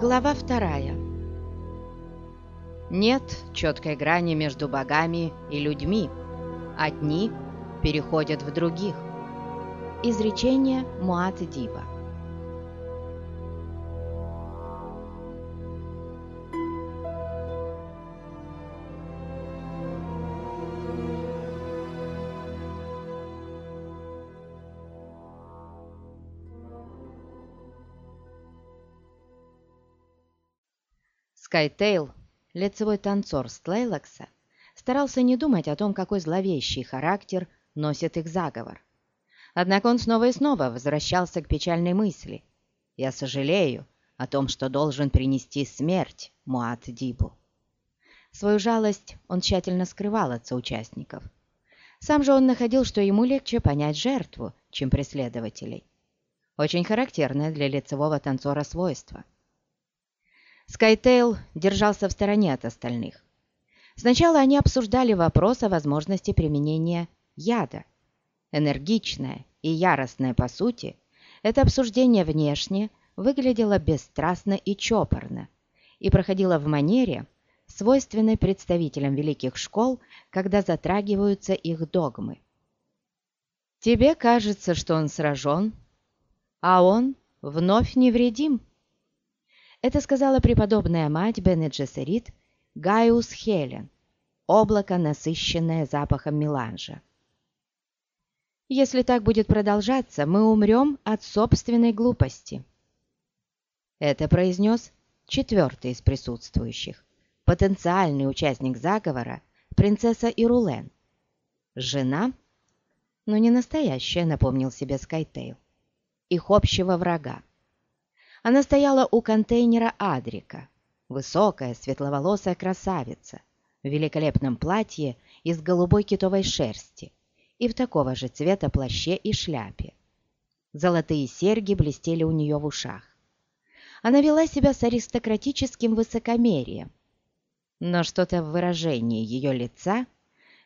Глава вторая. Нет четкой грани между богами и людьми. Одни переходят в других. Изречение Муат Диба. Скайтейл, лицевой танцор Стлейлакса, старался не думать о том, какой зловещий характер носит их заговор. Однако он снова и снова возвращался к печальной мысли. «Я сожалею о том, что должен принести смерть Муат Дибу». Свою жалость он тщательно скрывал от соучастников. Сам же он находил, что ему легче понять жертву, чем преследователей. Очень характерное для лицевого танцора свойство – Скайтейл держался в стороне от остальных. Сначала они обсуждали вопрос о возможности применения яда. Энергичное и яростное по сути, это обсуждение внешне выглядело бесстрастно и чопорно и проходило в манере, свойственной представителям великих школ, когда затрагиваются их догмы. Тебе кажется, что он сражен, а он вновь невредим. Это сказала преподобная мать Бене Гaius Хелен, облако, насыщенное запахом меланжа. Если так будет продолжаться, мы умрем от собственной глупости. Это произнес четвертый из присутствующих, потенциальный участник заговора, принцесса Ирулен. Жена, но не настоящая, напомнил себе Скайтейл, их общего врага. Она стояла у контейнера Адрика, высокая, светловолосая красавица, в великолепном платье из голубой китовой шерсти и в такого же цвета плаще и шляпе. Золотые серьги блестели у нее в ушах. Она вела себя с аристократическим высокомерием, но что-то в выражении ее лица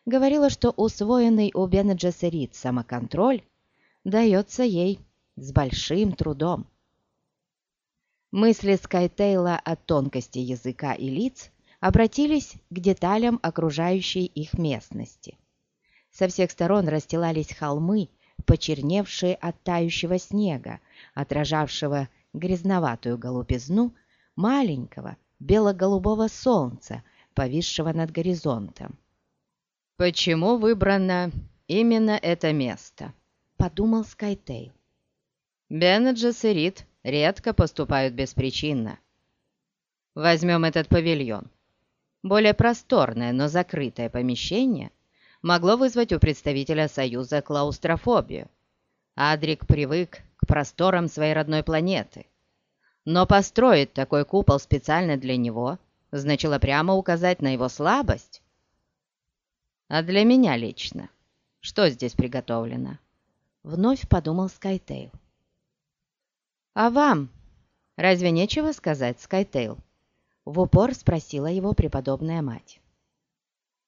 говорило, что усвоенный у Бена самоконтроль дается ей с большим трудом. Мысли Скайтейла о тонкости языка и лиц обратились к деталям окружающей их местности. Со всех сторон расстилались холмы, почерневшие от тающего снега, отражавшего грязноватую голубизну маленького бело-голубого солнца, повисшего над горизонтом. «Почему выбрано именно это место?» – подумал Скайтейл. Бен Джессерит редко поступают беспричинно. Возьмем этот павильон. Более просторное, но закрытое помещение могло вызвать у представителя Союза клаустрофобию. Адрик привык к просторам своей родной планеты. Но построить такой купол специально для него значило прямо указать на его слабость. А для меня лично, что здесь приготовлено? Вновь подумал Скайтейл. «А вам разве нечего сказать, Скайтейл?» В упор спросила его преподобная мать.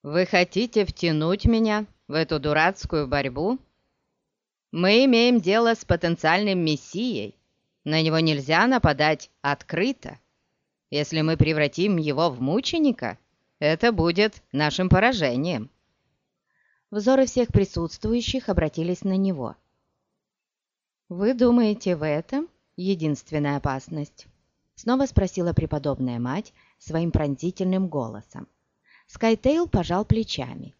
«Вы хотите втянуть меня в эту дурацкую борьбу? Мы имеем дело с потенциальным мессией. На него нельзя нападать открыто. Если мы превратим его в мученика, это будет нашим поражением». Взоры всех присутствующих обратились на него. «Вы думаете в этом?» Единственная опасность?» Снова спросила преподобная мать своим пронзительным голосом. Скайтейл пожал плечами.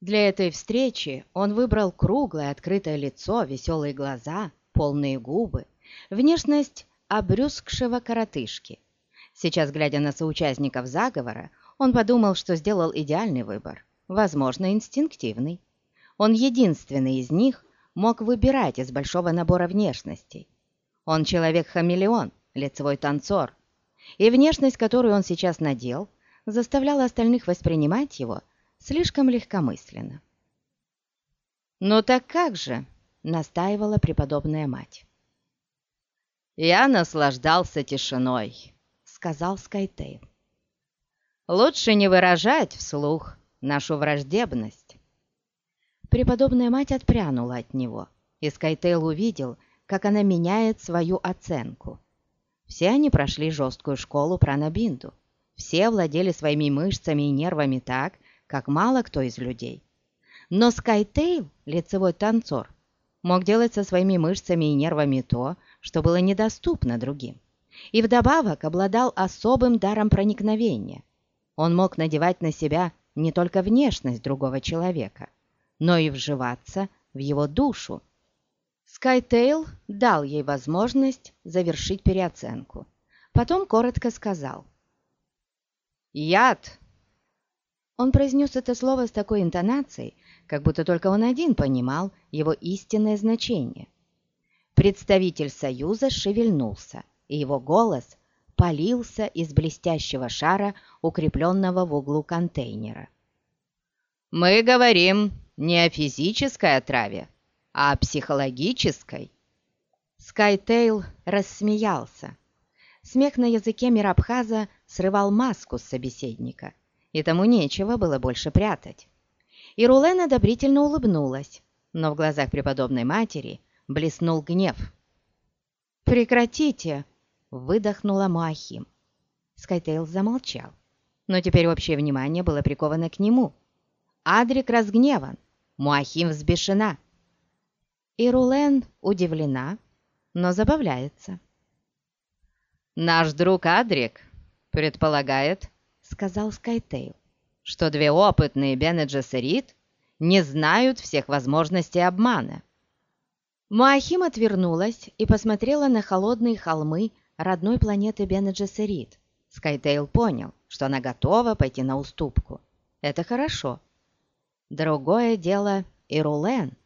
Для этой встречи он выбрал круглое открытое лицо, веселые глаза, полные губы, внешность обрюзгшего коротышки. Сейчас, глядя на соучастников заговора, он подумал, что сделал идеальный выбор, возможно, инстинктивный. Он единственный из них мог выбирать из большого набора внешностей. Он человек-хамелеон, лицевой танцор, и внешность, которую он сейчас надел, заставляла остальных воспринимать его слишком легкомысленно. «Ну так как же?» — настаивала преподобная мать. «Я наслаждался тишиной», — сказал Скайтейл. «Лучше не выражать вслух нашу враждебность». Преподобная мать отпрянула от него, и Скайтейл увидел, как она меняет свою оценку. Все они прошли жесткую школу пранабинду. Все владели своими мышцами и нервами так, как мало кто из людей. Но Скайтейл, лицевой танцор, мог делать со своими мышцами и нервами то, что было недоступно другим. И вдобавок обладал особым даром проникновения. Он мог надевать на себя не только внешность другого человека, но и вживаться в его душу. Скайтейл дал ей возможность завершить переоценку. Потом коротко сказал. «Яд!» Он произнес это слово с такой интонацией, как будто только он один понимал его истинное значение. Представитель Союза шевельнулся, и его голос полился из блестящего шара, укрепленного в углу контейнера. «Мы говорим не о физической отраве, а психологической». Скайтейл рассмеялся. Смех на языке Мирабхаза срывал маску с собеседника, и тому нечего было больше прятать. И Рулен одобрительно улыбнулась, но в глазах преподобной матери блеснул гнев. «Прекратите!» — выдохнула Муахим. Скайтейл замолчал, но теперь общее внимание было приковано к нему. Адрик разгневан, Муахим взбешена. Ирулен удивлена, но забавляется. «Наш друг Адрик предполагает, — сказал Скайтейл, — что две опытные Бене Джессерит не знают всех возможностей обмана». Муахим отвернулась и посмотрела на холодные холмы родной планеты Бене Джессерит. Скайтейл понял, что она готова пойти на уступку. Это хорошо. Другое дело и Рулен.